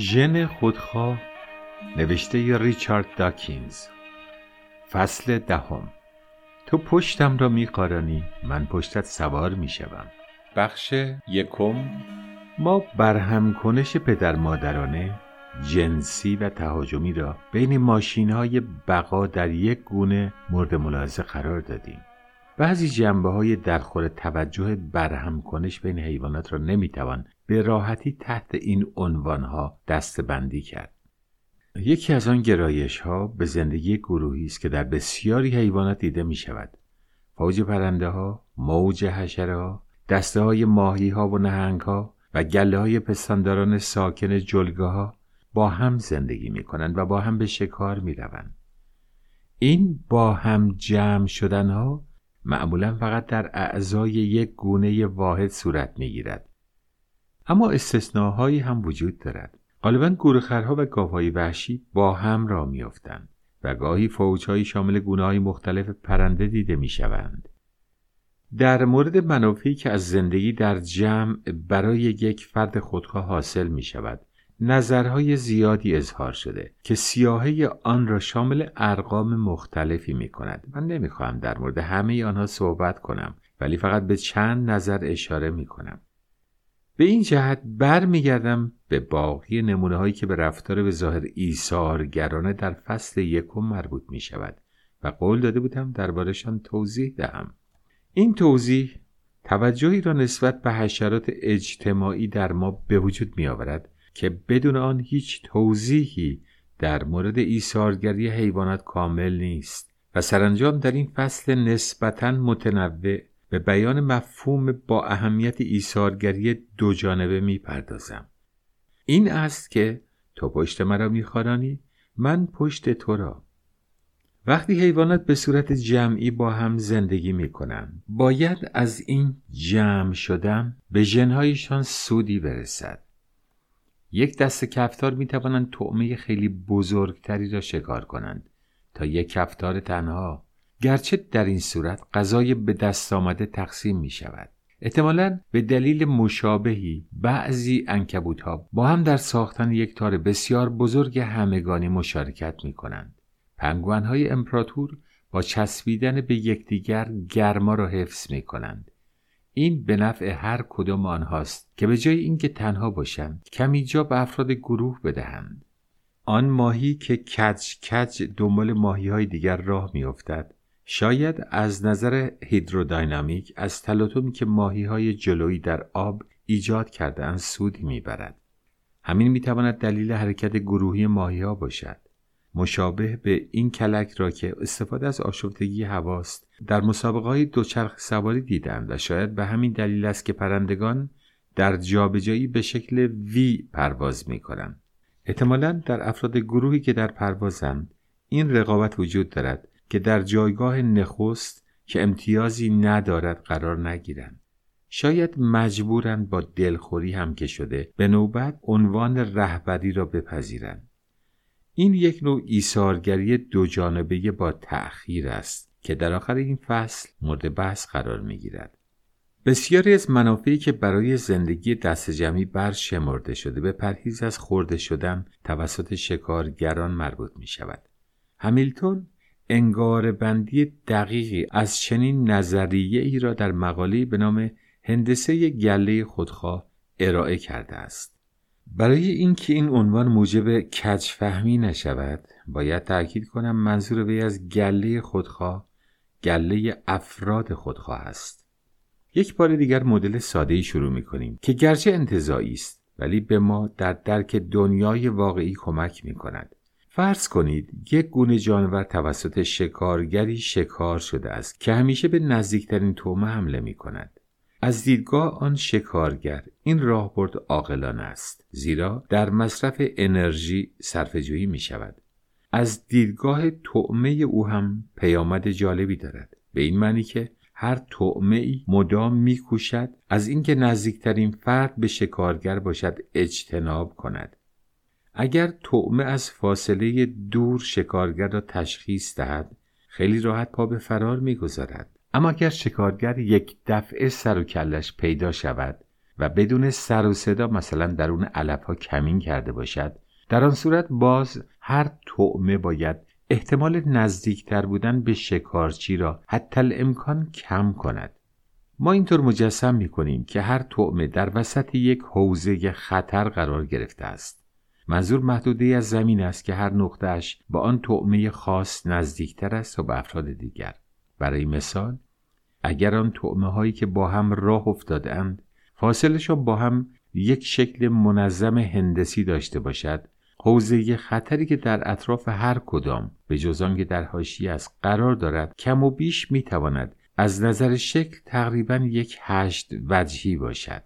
ژن خودخواه نوشته ریچارد داکینز. فصل دهم. تو پشتم را میقارانی من پشتت سوار می‌شوم. بخش یکم. ما برهم کنش پدر مادرانه جنسی و تهاجمی را بین ماشین های بقا در یک گونه مورد ملاحظه قرار دادیم. بعضی جنبه های درخور توجه برهم کنش بین حیوانات را نمی‌توان به راحتی تحت این عنوان ها دست بندی کرد. یکی از آن گرایش ها به زندگی گروهی است که در بسیاری حیوانات دیده می شود. فوج پرنده ها، موج حشره ها، دسته های ماهی ها و نهنگ ها و گله های پستانداران ساکن جلگه ها با هم زندگی می کنند و با هم به شکار می روند. این با هم جمع شدن ها معمولا فقط در اعضای یک گونه واحد صورت می گیرد. اما استثناهایی هم وجود دارد. غالبا گورخرها و گاوهای وحشی با هم را میافتند و گاهی فوجهایی شامل گونه های مختلف پرنده دیده می شوند. در مورد منافعی که از زندگی در جمع برای یک فرد خودخواه حاصل می شود نظرهای زیادی اظهار شده که سیاهه آن را شامل ارقام مختلفی می کند من نمی خواهم در مورد همه آنها صحبت کنم ولی فقط به چند نظر اشاره می کنم به این جهت برمیگردم به باقی نمونه هایی که به رفتار به ظاهر ایثارگرانه در فصل یکم مربوط می شود و قول داده بودم دربارهشان توضیح دهم. این توضیح توجهی را نسبت به حشرات اجتماعی در ما به وجود می آورد که بدون آن هیچ توضیحی در مورد ایثارگری حیوانات کامل نیست و سرانجام در این فصل نسبتا متنوع به بیان مفهوم با اهمیت ایثارگری دو جانبه می‌پردازم. این است که تو پشت مرا میخوارانی من پشت تو را. وقتی حیوانات به صورت جمعی با هم زندگی می کنند باید از این جمع شدن به جنهایشان سودی برسد. یک دست کفتار می توانند طعمه خیلی بزرگتری را شکار کنند تا یک کفتار تنها. گرچه در این صورت غذای به دست آمده تقسیم می شود احتمالا به دلیل مشابهی بعضی انکبوت ها با هم در ساختن یک تار بسیار بزرگ همگانی مشارکت می کنند. پنگوان های امپراتور با چسبیدن به یکدیگر گرما را حفظ می کنند. این به نفع هر کدام آنهاست که به جای اینکه تنها باشند کمی جا به افراد گروه بدهند. آن ماهی که کج کج دنبال ماهی های دیگر راه میافتد شاید از نظر هیدرودینامیک از تلاطمی که ماهی های جلویی در آب ایجاد کردن سودی می‌برد. همین می‌تواند دلیل حرکت گروهی ماهی ها باشد. مشابه به این کلک را که استفاده از آشفتگی هواست در مسابقه های دوچرخ سواری دیدند و شاید به همین دلیل است که پرندگان در جابجایی به شکل وی پرواز می کنند. احتمالا در افراد گروهی که در پروازند این رقابت وجود دارد که در جایگاه نخست که امتیازی ندارد قرار نگیرند شاید مجبورند با دلخوری هم که شده به نوبت عنوان رهبری را بپذیرند این یک نوع ایثارگری دو جانبه با تأخیر است که در آخر این فصل مورد بحث قرار می گیرد. بسیاری از منافعی که برای زندگی دست جمعی برشمرده شده به پرهیز از خورده شدن توسط شکارگران مربوط می شود. همیلتون انگار بندی دقیقی از چنین نظریه ای را در مقاله به نام هندسه گله خودخواه ارائه کرده است. برای اینکه این عنوان موجب کجفهمی نشود باید تأکید کنم منظور وی از گله خودخواه گله افراد خودخواه است یک بار دیگر مدل ساده ای شروع می کنیم که گرچه انتظایی است ولی به ما در درک دنیای واقعی کمک می کند فرض کنید یک گونه جانور توسط شکارگری شکار شده است که همیشه به نزدیکترین تومه حمله می کند. از دیدگاه آن شکارگر این راهبرد عاقلانه است زیرا در مصرف انرژی صرفه‌جویی می شود. از دیدگاه طعمه او هم پیامد جالبی دارد به این معنی که هر طعمه ای مدام میکوشد از اینکه نزدیکترین فرد به شکارگر باشد اجتناب کند اگر طعمه از فاصله دور شکارگر را تشخیص دهد خیلی راحت پا به فرار می‌گذارد. اما اگر شکارگر یک دفعه سر و کلش پیدا شود و بدون سر و صدا مثلا در اون علف ها کمین کرده باشد در آن صورت باز هر طعمه باید احتمال نزدیکتر بودن به شکارچی را حتی الامکان کم کند. ما اینطور مجسم می کنیم که هر طعمه در وسط یک حوزه خطر قرار گرفته است. منظور محدوده از زمین است که هر نقطهش با آن طعمه خاص نزدیکتر است و به افراد دیگر. برای مثال اگر آن طعمه هایی که با هم راه افتادند فاصلشان با هم یک شکل منظم هندسی داشته باشد حوزه خطری که در اطراف هر کدام به جز که در حاشیه است قرار دارد کم و بیش می تواند از نظر شکل تقریبا یک هشت وجهی باشد.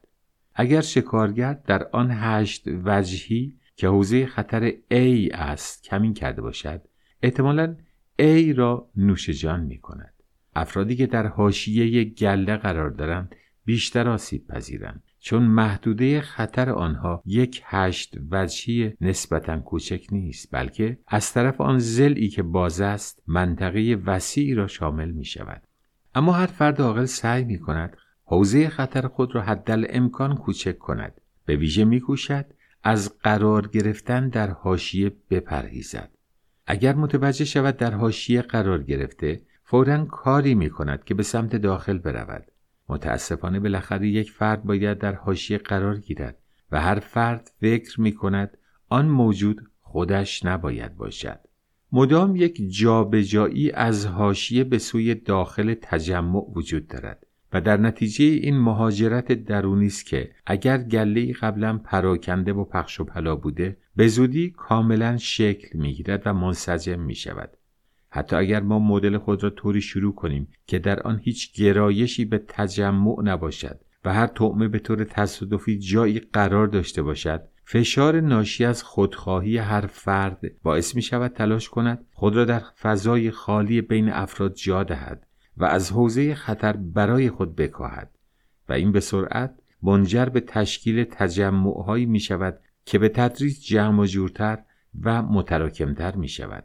اگر شکارگر در آن هشت وجهی که حوزه خطر A است کمین کرده باشد احتمالا A را نوش جان می کند افرادی که در حاشیه گله قرار دارند بیشتر آسیب پذیرند چون محدوده خطر آنها یک هشت وجهی نسبتا کوچک نیست بلکه از طرف آن زلی که باز است منطقه وسیعی را شامل می شود اما هر فرد عاقل سعی می کند حوزه خطر خود را حدل امکان کوچک کند. به ویژه می کوشد از قرار گرفتن در حاشیه بپرهیزد. اگر متوجه شود در حاشیه قرار گرفته فورا کاری می کند که به سمت داخل برود. متاسفانه بالاخره یک فرد باید در حاشیه قرار گیرد و هر فرد فکر می کند آن موجود خودش نباید باشد. مدام یک جابجایی از حاشیه به سوی داخل تجمع وجود دارد. و در نتیجه این مهاجرت درونی است که اگر گله قبلا پراکنده و پخش و پلا بوده به زودی کاملا شکل می‌گیرد و منسجم می شود حتی اگر ما مدل خود را طوری شروع کنیم که در آن هیچ گرایشی به تجمع نباشد و هر طعمه به طور تصادفی جایی قرار داشته باشد فشار ناشی از خودخواهی هر فرد باعث می شود تلاش کند خود را در فضای خالی بین افراد جا دهد. و از حوزه خطر برای خود بکاهد و این به سرعت منجر به تشکیل تجمعهایی می شود که به تدریج جمع و جورتر و متراکمتر می شود.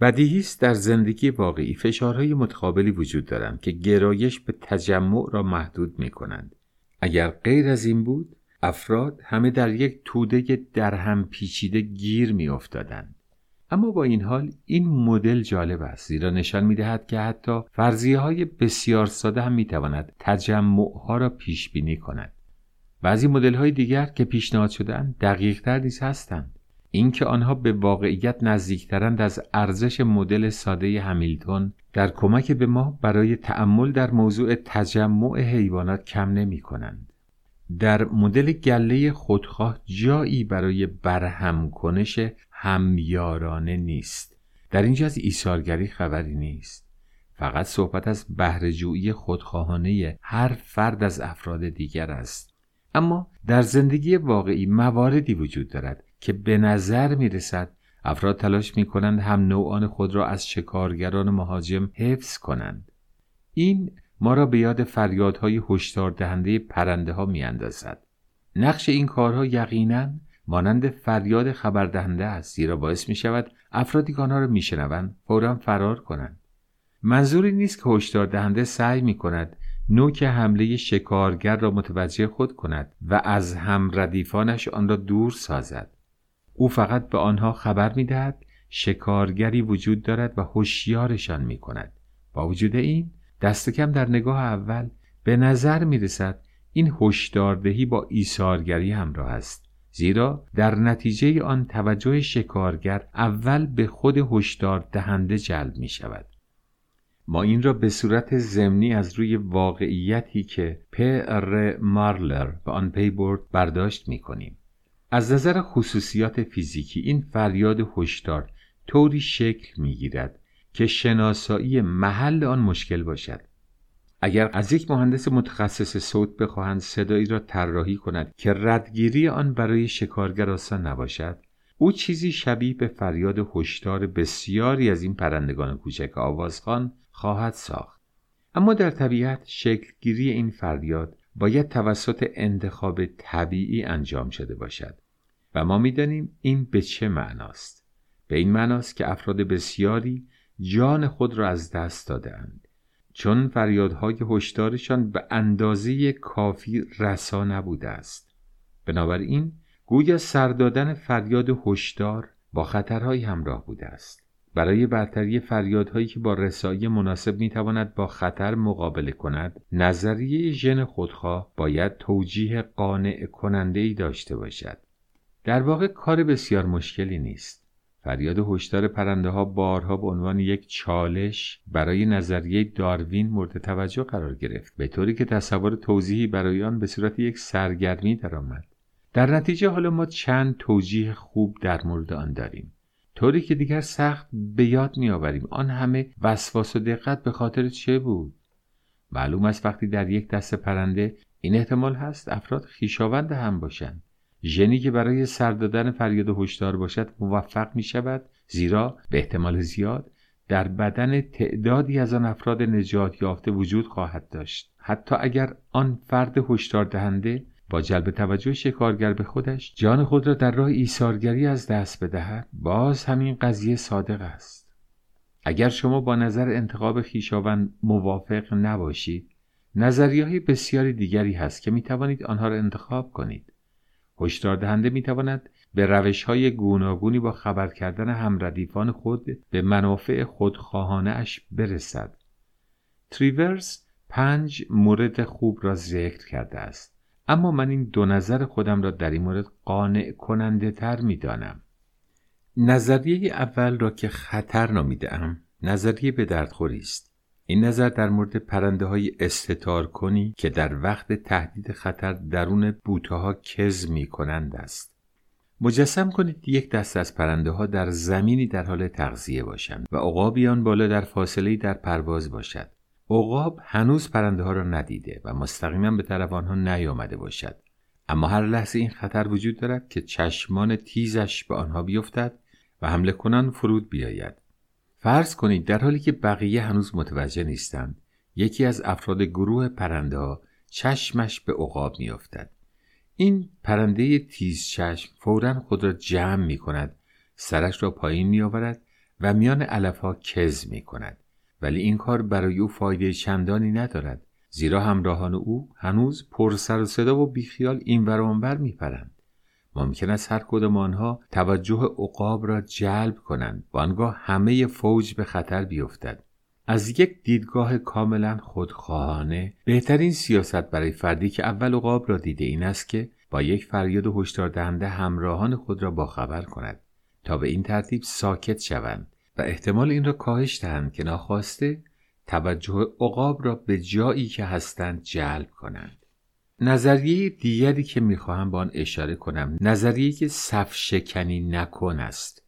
بدیهی است در زندگی واقعی فشارهای متقابلی وجود دارند که گرایش به تجمع را محدود می کنند. اگر غیر از این بود افراد همه در یک توده در هم پیچیده گیر می افتادند. اما با این حال این مدل جالب است زیرا نشان می دهد که حتی فرضیه های بسیار ساده هم می تواند تجمع ها را پیش بینی کند. بعضی مدل های دیگر که پیشنهاد شدن دقیق تر نیز هستند. اینکه آنها به واقعیت نزدیکترند از ارزش مدل ساده همیلتون در کمک به ما برای تأمل در موضوع تجمع حیوانات کم نمی کنند. در مدل گله خودخواه جایی برای برهم کنش همیارانه نیست. در اینجا از ایثارگری خبری نیست. فقط صحبت از بهرهجویی خودخواهانه هر فرد از افراد دیگر است. اما در زندگی واقعی مواردی وجود دارد که به نظر می رسد افراد تلاش می کنند هم نوعان خود را از شکارگران مهاجم حفظ کنند. این ما را به یاد فریادهای هشدار دهنده پرنده ها می اندازد. نقش این کارها یقیناً مانند فریاد خبردهنده است زیرا باعث می شود افرادی که آنها را میشنوند فورا فرار کنند. منظوری نیست که هشدار دهنده سعی می کند نوک حمله شکارگر را متوجه خود کند و از هم ردیفانش آن را دور سازد. او فقط به آنها خبر می دهد شکارگری وجود دارد و هوشیارشان می کند با وجود این دست کم در نگاه اول به نظر می رسد این هشداردهی با ایثارگری همراه است. زیرا در نتیجه آن توجه شکارگر اول به خود هشدار دهنده جلب می شود. ما این را به صورت ضمنی از روی واقعیتی که پر مارلر به آن پی برد برداشت می کنیم. از نظر خصوصیات فیزیکی این فریاد هشدار طوری شکل می گیرد که شناسایی محل آن مشکل باشد اگر از یک مهندس متخصص صوت بخواهند صدایی را طراحی کند که ردگیری آن برای شکارگر آسان نباشد او چیزی شبیه به فریاد هشدار بسیاری از این پرندگان کوچک آوازخوان خواهد ساخت. اما در طبیعت شکلگیری این فریاد باید توسط انتخاب طبیعی انجام شده باشد و ما می‌دانیم این به چه معناست. به این معناست که افراد بسیاری جان خود را از دست دادهاند. چون فریادهای هشدارشان به اندازه کافی رسا نبوده است. بنابراین گویا سر دادن فریاد هشدار با خطرهایی همراه بوده است. برای برتری فریادهایی که با رسایی مناسب می‌تواند با خطر مقابله کند نظریه ژن خودخواه باید توجیه قانع کننده ای داشته باشد. در واقع کار بسیار مشکلی نیست. فریاد هشدار پرنده ها بارها به عنوان یک چالش برای نظریه داروین مورد توجه قرار گرفت به طوری که تصور توضیحی برای آن به صورت یک سرگرمی درآمد در نتیجه حالا ما چند توجیه خوب در مورد آن داریم. طوری که دیگر سخت به یاد میآوریم آن همه وسواس و دقت به خاطر چه بود؟ معلوم است وقتی در یک دست پرنده این احتمال هست افراد خیشاوند هم باشند. ژنی که برای سر دادن فریاد هشدار باشد موفق می شود زیرا به احتمال زیاد در بدن تعدادی از آن افراد نجات یافته وجود خواهد داشت. حتی اگر آن فرد هشدار دهنده با جلب توجه شکارگر به خودش جان خود را در راه ایثارگری از دست بدهد باز همین قضیه صادق است. اگر شما با نظر انتخاب خیشاوند موافق نباشید نظریه های بسیاری دیگری هست که می توانید آنها را انتخاب کنید. هشدار دهنده می تواند به روش های گوناگونی با خبر کردن همردیفان خود به منافع خودخواهانه اش برسد تریورز پنج مورد خوب را ذکر کرده است اما من این دو نظر خودم را در این مورد قانع کننده تر می دانم. نظریه اول را که خطر نامیدم نظریه به دردخوری است. این نظر در مورد پرنده های استتار کنی که در وقت تهدید خطر درون بوته ها کز می کنند است. مجسم کنید یک دست از پرنده ها در زمینی در حال تغذیه باشند و عقابیان بالا در فاصله در پرواز باشد. عقاب هنوز پرنده ها را ندیده و مستقیما به طرف آنها نیامده باشد اما هر لحظه این خطر وجود دارد که چشمان تیزش به آنها بیفتد و حمله کنان فرود بیاید فرض کنید در حالی که بقیه هنوز متوجه نیستند یکی از افراد گروه پرنده ها چشمش به عقاب میافتد. این پرنده تیز چشم فورا خود را جمع می کند سرش را پایین می آورد و میان علف ها کز می کند ولی این کار برای او فایده چندانی ندارد زیرا همراهان او هنوز پر سر و صدا و بیخیال این ور آنور میپرند. ممکن است هر کدام آنها توجه عقاب را جلب کنند و آنگاه همه فوج به خطر بیفتد. از یک دیدگاه کاملا خودخواهانه بهترین سیاست برای فردی که اول عقاب را دیده این است که با یک فریاد و هشدار دهنده همراهان خود را باخبر کند تا به این ترتیب ساکت شوند و احتمال این را کاهش دهند که ناخواسته توجه عقاب را به جایی که هستند جلب کنند. نظریه دیگری که می‌خواهم با آن اشاره کنم نظریه که صف شکنی نکن است.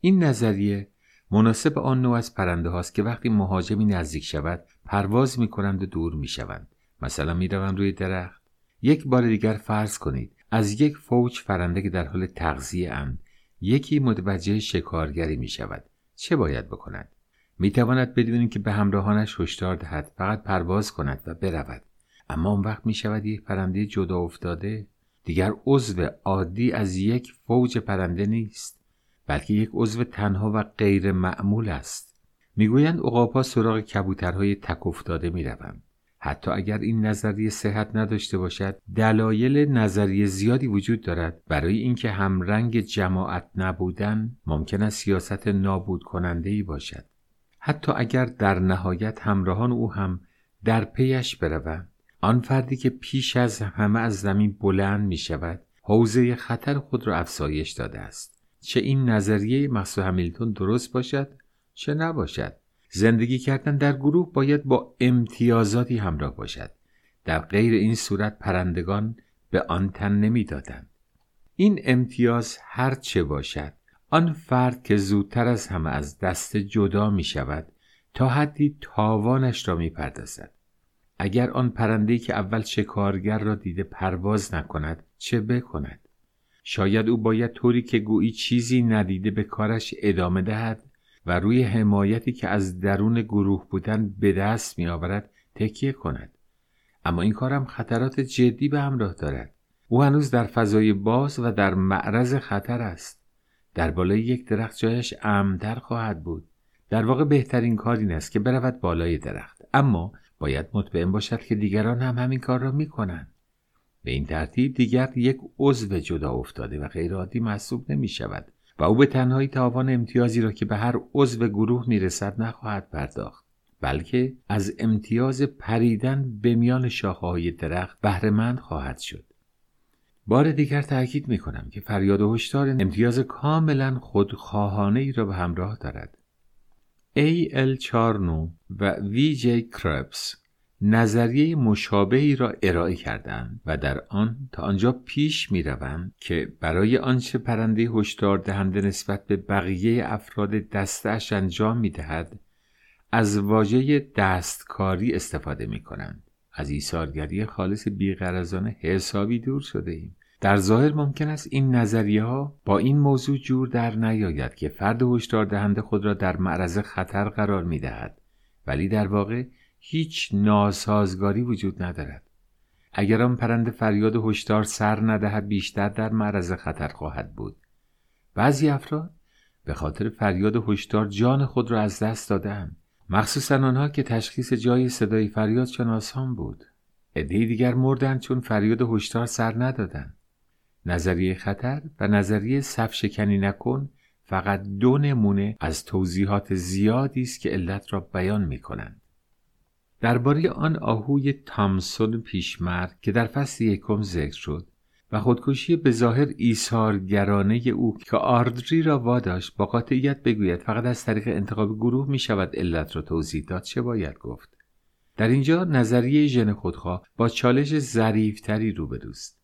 این نظریه مناسب آن نوع از پرنده هاست که وقتی مهاجمی نزدیک شود پرواز می کنند و دور می شوند مثلا می روند روی درخت. یک بار دیگر فرض کنید از یک فوج پرنده که در حال تغذیه اند یکی متوجه شکارگری می شود چه باید بکند؟ می تواند بدون که به همراهانش هشدار دهد فقط پرواز کند و برود. اما اون وقت می شود یک پرنده جدا افتاده. دیگر عضو عادی از یک فوج پرنده نیست بلکه یک عضو تنها و غیر معمول است. می‌گویند عقابها سراغ کبوترهای تک افتاده می روند. حتی اگر این نظریه صحت نداشته باشد دلایل نظریه زیادی وجود دارد. برای اینکه همرنگ جماعت نبودن ممکن است سیاست نابود کننده ای باشد. حتی اگر در نهایت همراهان او هم در پیش بروند. آن فردی که پیش از همه از زمین بلند می شود حوزه خطر خود را افزایش داده است. چه این نظریه مقصود همیلتون درست باشد چه نباشد. زندگی کردن در گروه باید با امتیازاتی همراه باشد. در غیر این صورت پرندگان به آن تن نمی‌دادند. این امتیاز هر چه باشد آن فرد که زودتر از همه از دست جدا می شود تا حدی تاوانش را می پردازد. اگر آن پرنده که اول شکارگر را دیده پرواز نکند چه بکند؟ شاید او باید طوری که گویی چیزی ندیده به کارش ادامه دهد و روی حمایتی که از درون گروه بودن به دست می آورد تکیه کند. اما این کارم خطرات جدی به همراه دارد. او هنوز در فضای باز و در معرض خطر است. در بالای یک درخت جایش امتر خواهد بود. در واقع بهترین کار این است که برود بالای درخت. اما باید مطمئن باشد که دیگران هم همین کار را می کنند. به این ترتیب دیگر یک عضو جدا افتاده و غیرعادی محسوب نمی شود و او به تنهایی تاوان امتیازی را که به هر عضو گروه می رسد نخواهد پرداخت بلکه از امتیاز پریدن به میان شاخه درخت بهرهمند خواهد شد بار دیگر تأکید می کنم که فریاد و هشدار امتیاز کاملا خودخواهانه ای را به همراه دارد ال چارنو و جی کربس نظریه مشابهی را ارائه کردند و در آن تا آنجا پیش می روند که برای آنچه پرنده هشدار دهنده نسبت به بقیه افراد دستش انجام می دهد از واژه دستکاری استفاده می کنند. از ایثارگری خالص بیغرزانه حسابی دور شده ایم. در ظاهر ممکن است این نظریه ها با این موضوع جور در نیاید که فرد هشدار دهنده خود را در معرض خطر قرار می دهد. ولی در واقع هیچ ناسازگاری وجود ندارد. اگر آن پرنده فریاد هشدار سر ندهد بیشتر در معرض خطر خواهد بود. بعضی افراد به خاطر فریاد هشدار جان خود را از دست دادند مخصوصا آنها که تشخیص جای صدای فریادشان آسان بود. عدهای دیگر مردند چون فریاد هشدار سر ندادند. نظریه خطر و نظریه صف شکنی نکن فقط دو نمونه از توضیحات زیادی است که علت را بیان می کنند. درباره آن آهوی تامسون پیشمرگ که در فصل یکم ذکر شد و خودکشی به ظاهر ایثارگرانه او که آردری را واداشت با قاطعیت بگوید فقط از طریق انتخاب گروه می شود علت را توضیح داد چه باید گفت در اینجا نظریه ژن خودخواه با چالش ظریفتری روبروست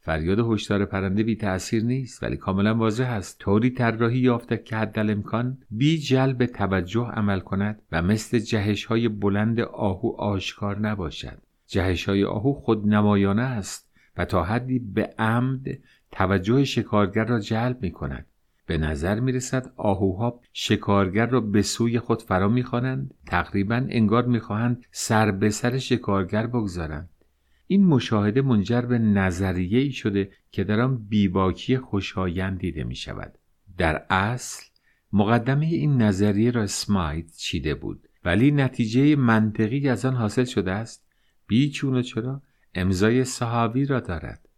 فریاد هشدار پرنده بی تأثیر نیست ولی کاملا واضح است. طوری طراحی یافته که حد امکان بی جلب توجه عمل کند و مثل جهش های بلند آهو آشکار نباشد. جهش های آهو خود نمایانه است و تا حدی به عمد توجه شکارگر را جلب می کند به نظر می رسد آهوها شکارگر را به سوی خود فرا می خوانند تقریبا انگار می خواهند سر به سر شکارگر بگذارند. این مشاهده منجر به نظریه ای شده که در آن بیباکی خوشایند دیده می شود. در اصل مقدمه این نظریه را سمایت چیده بود ولی نتیجه منطقی از آن حاصل شده است بیچون و چرا امضای صحابی را دارد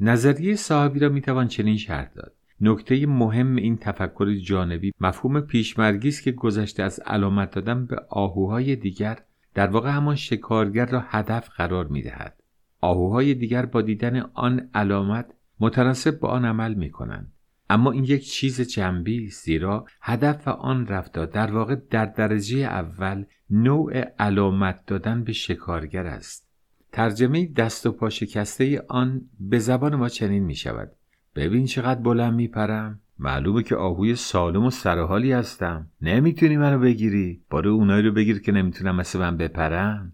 نظریه صحابی را می‌توان چنین شرح داد نکته مهم این تفکر جانبی مفهوم پیشمرگی است که گذشته از علامت دادن به آهوهای دیگر در واقع همان شکارگر را هدف قرار می دهد. آهوهای دیگر با دیدن آن علامت متناسب با آن عمل می کنند. اما این یک چیز جنبی زیرا هدف آن رفتار در واقع در درجه اول نوع علامت دادن به شکارگر است. ترجمه دست و پا شکسته آن به زبان ما چنین می شود ببین چقدر بلند می پرم معلومه که آهوی سالم و سرحالی هستم. نمی‌تونی منو بگیری. باره اونایی رو بگیر که نمی‌تونم مثل من بپرم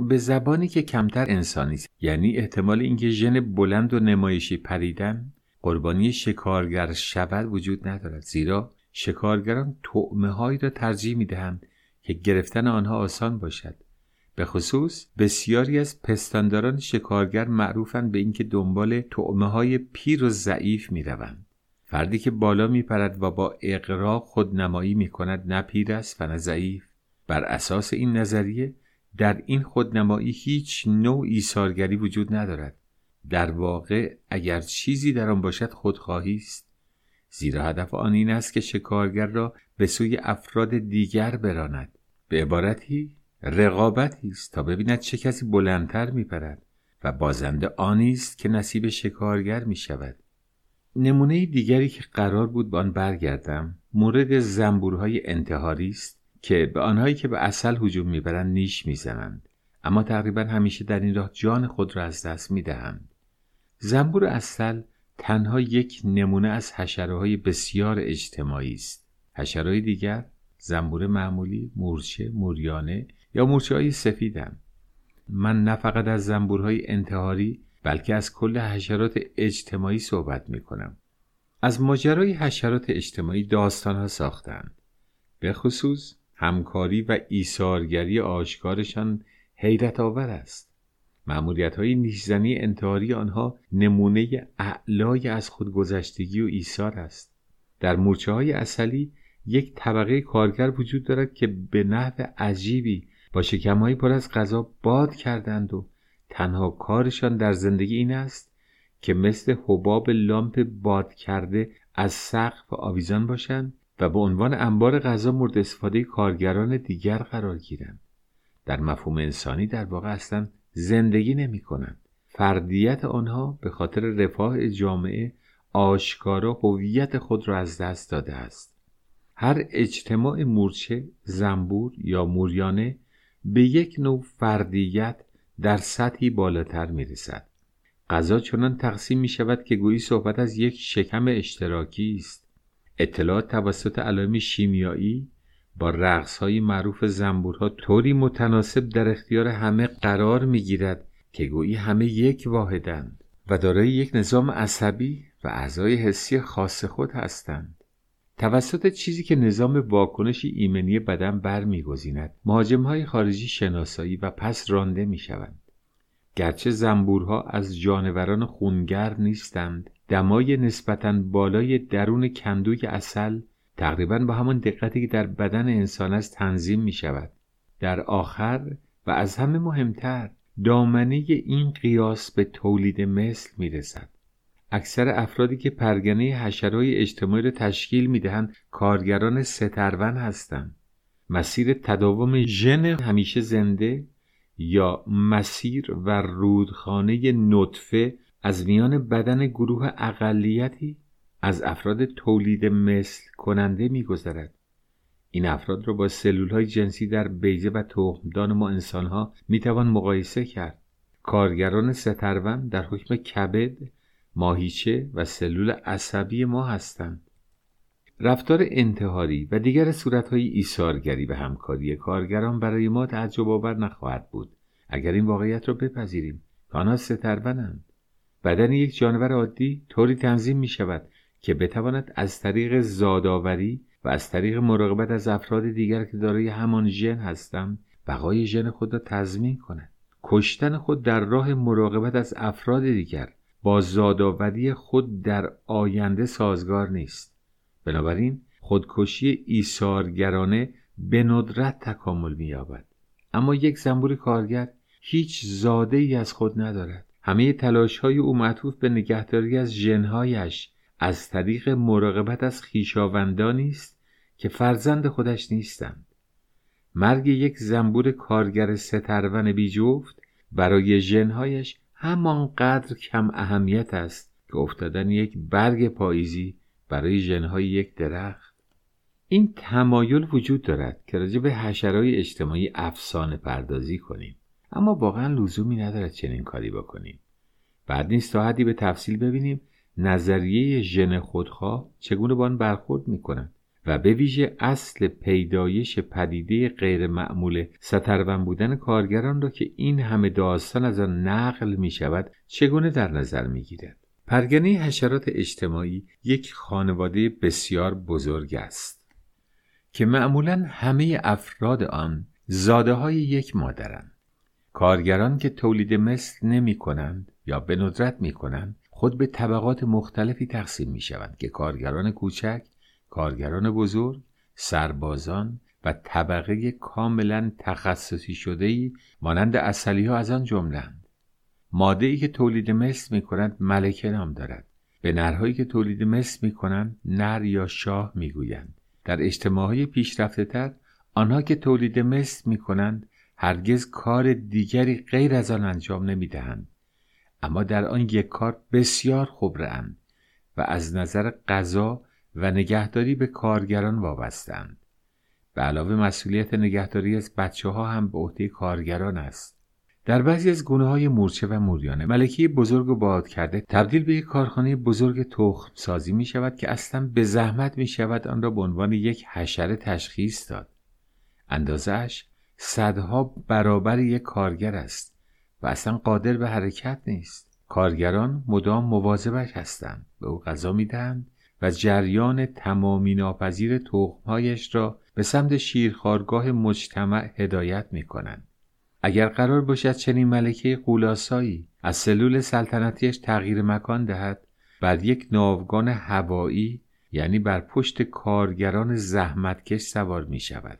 به زبانی که کمتر انسانی است. یعنی احتمال اینکه ژن بلند و نمایشی پریدن قربانی شکارگر شود وجود ندارد. زیرا شکارگران تعمه هایی را ترجیح می دهند که گرفتن آنها آسان باشد. به خصوص بسیاری از پستانداران شکارگر معروفند به اینکه دنبال تعمه های پیر و ضعیف می روند. فردی که بالا می پرد و با اقرا خودنمایی می کند نه پیر است و نه ضعیف. بر اساس این نظریه در این خودنمایی هیچ نوع ایثارگری وجود ندارد. در واقع اگر چیزی در آن باشد خودخواهی است. زیرا هدف آن این است که شکارگر را به سوی افراد دیگر براند. به عبارتی رقابتی است تا ببیند چه کسی بلندتر میپرد و بازنده آنی است که نصیب شکارگر می شود نمونه دیگری که قرار بود به آن برگردم مورد زنبورهای انتحاری است. که به آنهایی که به اصل هجوم می‌برند نیش می‌زنند اما تقریبا همیشه در این راه جان خود را از دست می‌دهند زنبور اصل تنها یک نمونه از حشره بسیار اجتماعی است حشرهای دیگر زنبور معمولی مورچه موریانه یا مورچه های سفیدند من نه فقط از زنبورهای انتحاری بلکه از کل حشرات اجتماعی صحبت می کنم. از ماجرای حشرات اجتماعی داستان ها ساختند. به خصوص همکاری و ایثارگری آشکارشان حیرت آور است. معمولیت های نیشزنی انتحاری آنها نمونه اعلای از خودگذشتگی و ایثار است. در مورچه های اصلی یک طبقه کارگر وجود دارد که به نحو عجیبی با شکمهایی پر از غذا باد کردند و تنها کارشان در زندگی این است که مثل حباب لامپ باد کرده از سقف آویزان باشند و به عنوان انبار غذا مورد استفاده کارگران دیگر قرار گیرند. در مفهوم انسانی در واقع اصلا زندگی نمی کنند فردیت آنها به خاطر رفاه جامعه آشکارا هویت خود را از دست داده است. هر اجتماع مورچه زنبور یا موریانه به یک نوع فردیت در سطحی بالاتر می رسد غذا چنان تقسیم می شود که گویی صحبت از یک شکم اشتراکی است. اطلاعات توسط علائم شیمیایی با رقص های معروف زنبورها طوری متناسب در اختیار همه قرار می گیرد که گویی همه یک واحدند و دارای یک نظام عصبی و اعضای حسی خاص خود هستند توسط چیزی که نظام واکنش ایمنی بدن برمیگزیند های خارجی شناسایی و پس رانده می شوند. گرچه زنبورها از جانوران خونگر نیستند دمای نسبتا بالای درون کندوی اصل تقریبا با همان دقتی که در بدن انسان است تنظیم می شود در آخر و از همه مهمتر دامنه این قیاس به تولید مثل می رسد اکثر افرادی که پرگنه حشرهای اجتماعی را تشکیل می‌دهند کارگران سترون هستند. مسیر تداوم ژن همیشه زنده یا مسیر و رودخانه نطفه از میان بدن گروه اقلیتی از افراد تولید مثل کننده میگذرد. این افراد را با سلول های جنسی در بیزه و تخمدان ما انسان ها می توان مقایسه کرد. کارگران سترون در حکم کبد ماهیچه و سلول عصبی ما هستند. رفتار انتحاری و دیگر صورتهای ایثارگری و همکاری کارگران برای ما تعجب آور نخواهد بود. اگر این واقعیت را بپذیریم که آنها سترونند بدن یک جانور عادی طوری تنظیم می شود که بتواند از طریق زادآوری و از طریق مراقبت از افراد دیگر که دارای همان ژن هستند بقای ژن خود را تضمین کند. کشتن خود در راه مراقبت از افراد دیگر با زادآوری خود در آینده سازگار نیست. بنابراین خودکشی ایثارگرانه به ندرت تکامل مییابد. اما یک زنبور کارگر هیچ زاده ای از خود ندارد. همه تلاش های او معطوف به نگهداری از ژنهایش از طریق مراقبت از خویشاوندانی است که فرزند خودش نیستند. مرگ یک زنبور کارگر سترون بی جفت برای ژنهایش همانقدر کم اهمیت است که افتادن یک برگ پاییزی برای ژنهای یک درخت. این تمایل وجود دارد که راجع به حشرهای اجتماعی افسانه پردازی کنیم. اما واقعا لزومی ندارد چنین کاری بکنیم بعد نیست تا به تفصیل ببینیم نظریه ژن خودخواه چگونه با آن برخورد می‌کنند و به ویژه اصل پیدایش پدیده غیر معمول سترون بودن کارگران را که این همه داستان از آن نقل می شود چگونه در نظر می گیرد. پرگنه حشرات اجتماعی یک خانواده بسیار بزرگ است که معمولا همه افراد آن زاده های یک مادرند. کارگران که تولید مثل نمی کنند یا به ندرت می کنند خود به طبقات مختلفی تقسیم می شوند که کارگران کوچک کارگران بزرگ، سربازان و طبقه کاملا تخصصی شده ای مانند اصلی ها از آن جملند. ماده ای که تولید مثل می کنند ملکه نام دارد. به نرهایی که تولید مثل می کنند نر یا شاه می گویند. در اجتماعی پیشرفته تر آنها که تولید مثل می کنند هرگز کار دیگری غیر از آن انجام نمی دهند. اما در آن یک کار بسیار خبرند و از نظر غذا و نگهداری به کارگران وابستند. به علاوه مسئولیت نگهداری از بچه ها هم به عهده کارگران است. در بعضی از گونه های مورچه و موریانه ملکی بزرگ و باد کرده تبدیل به یک کارخانه بزرگ تخم سازی می شود که اصلا به زحمت می شود آن را به عنوان یک حشره تشخیص داد. اندازش صدها برابر یک کارگر است و اصلا قادر به حرکت نیست. کارگران مدام مواظبش هستند به او غذا می‌دهند و جریان تمامی ناپذیر تخمهایش را به سمت شیرخارگاه مجتمع هدایت می کنند. اگر قرار باشد چنین ملکه قولاسایی از سلول سلطنتیش تغییر مکان دهد بر یک ناوگان هوایی یعنی بر پشت کارگران زحمتکش سوار می شود.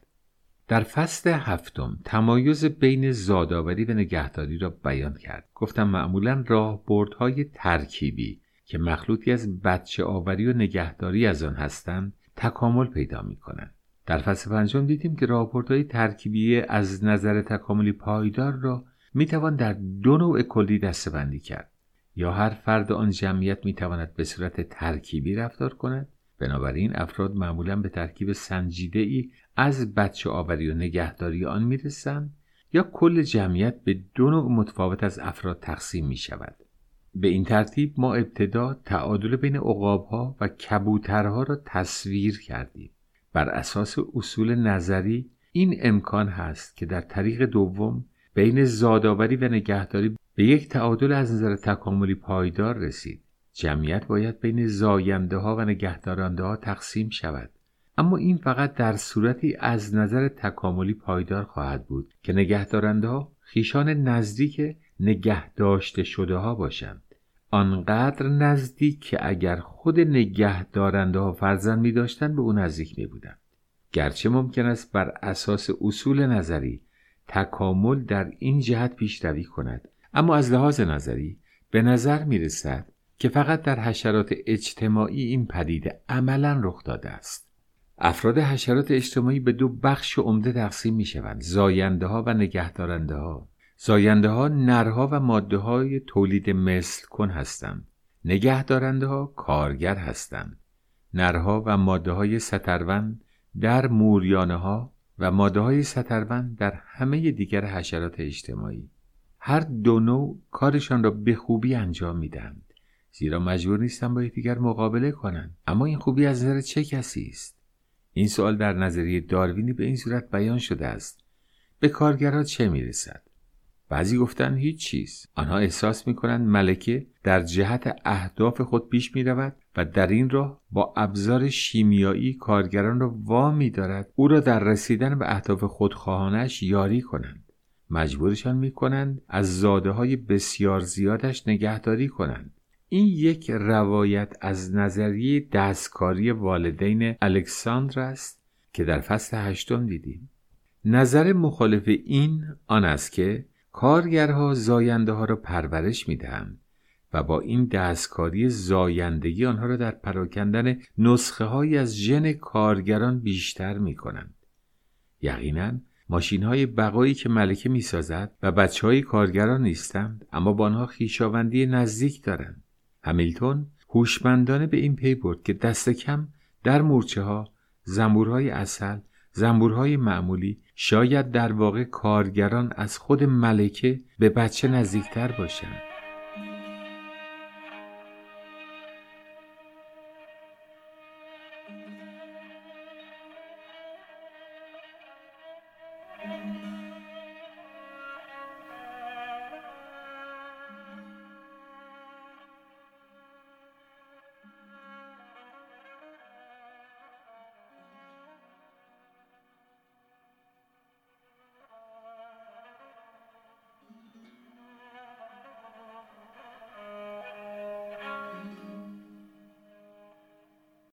در فصل هفتم تمایز بین زادآوری و نگهداری را بیان کرد. گفتم معمولا راهبردهای ترکیبی که مخلوطی از بچه آوری و نگهداری از آن هستند تکامل پیدا می کنند در فصل پنجم دیدیم که راهبردهای ترکیبی از نظر تکاملی پایدار را می توان در دو نوع کلی دستبندی کرد. یا هر فرد آن جمعیت می تواند به صورت ترکیبی رفتار کند بنابراین افراد معمولا به ترکیب سنجیده ای از بچه آوری و نگهداری آن می رسند یا کل جمعیت به دو نوع متفاوت از افراد تقسیم می شود به این ترتیب ما ابتدا تعادل بین ها و کبوترها را تصویر کردیم. بر اساس اصول نظری این امکان هست که در طریق دوم بین زادآوری و نگهداری به یک تعادل از نظر تکاملی پایدار رسید. جمعیت باید بین زاینده ها و نگهدارنده ها تقسیم شود. اما این فقط در صورتی از نظر تکاملی پایدار خواهد بود که نگهدارنده ها خیشان نزدیک نگه داشته شده ها باشند. آنقدر نزدیک که اگر خود نگهدارنده ها فرزند می داشتن به او نزدیک می بودن. گرچه ممکن است بر اساس اصول نظری تکامل در این جهت پیشروی کند. اما از لحاظ نظری به نظر می رسد که فقط در حشرات اجتماعی این پدیده عملا رخ داده است. افراد حشرات اجتماعی به دو بخش عمده تقسیم می شوند زاینده ها و نگهدارنده ها زاینده ها نرها و ماده های تولید مثل کن هستند. نگهدارنده ها کارگر هستند. نرها و ماده های سترون در موریانه ها و ماده های سترون در همه دیگر حشرات اجتماعی. هر دو نوع کارشان را به خوبی انجام می‌دهند. زیرا مجبور نیستن با یکدیگر مقابله کنند اما این خوبی از نظر چه کسی است؟ این سوال در نظریه داروینی به این صورت بیان شده است. به کارگرها چه می‌رسد؟ بعضی گفتن هیچ چیز. آنها احساس می کنند ملکه در جهت اهداف خود پیش می رود و در این راه با ابزار شیمیایی کارگران را وامی دارد او را در رسیدن به اهداف خودخواهانش یاری کنند. مجبورشان می کنند از زاده های بسیار زیادش نگهداری کنند. این یک روایت از نظریه دستکاری والدین الکساندر است که در فصل هشتم دیدیم نظر مخالف این آن است که کارگرها زاینده ها را پرورش می دهند و با این دستکاری زایندگی آنها را در پراکندن نسخه های از ژن کارگران بیشتر می کنند. یقینا ماشین های بقایی که ملکه می سازد و بچه های کارگران نیستند اما با آنها خیشاوندی نزدیک دارند. همیلتون هوشمندانه به این پی برد که دست کم در مورچه ها زنبورهای اصل زنبورهای معمولی شاید در واقع کارگران از خود ملکه به بچه نزدیکتر باشند.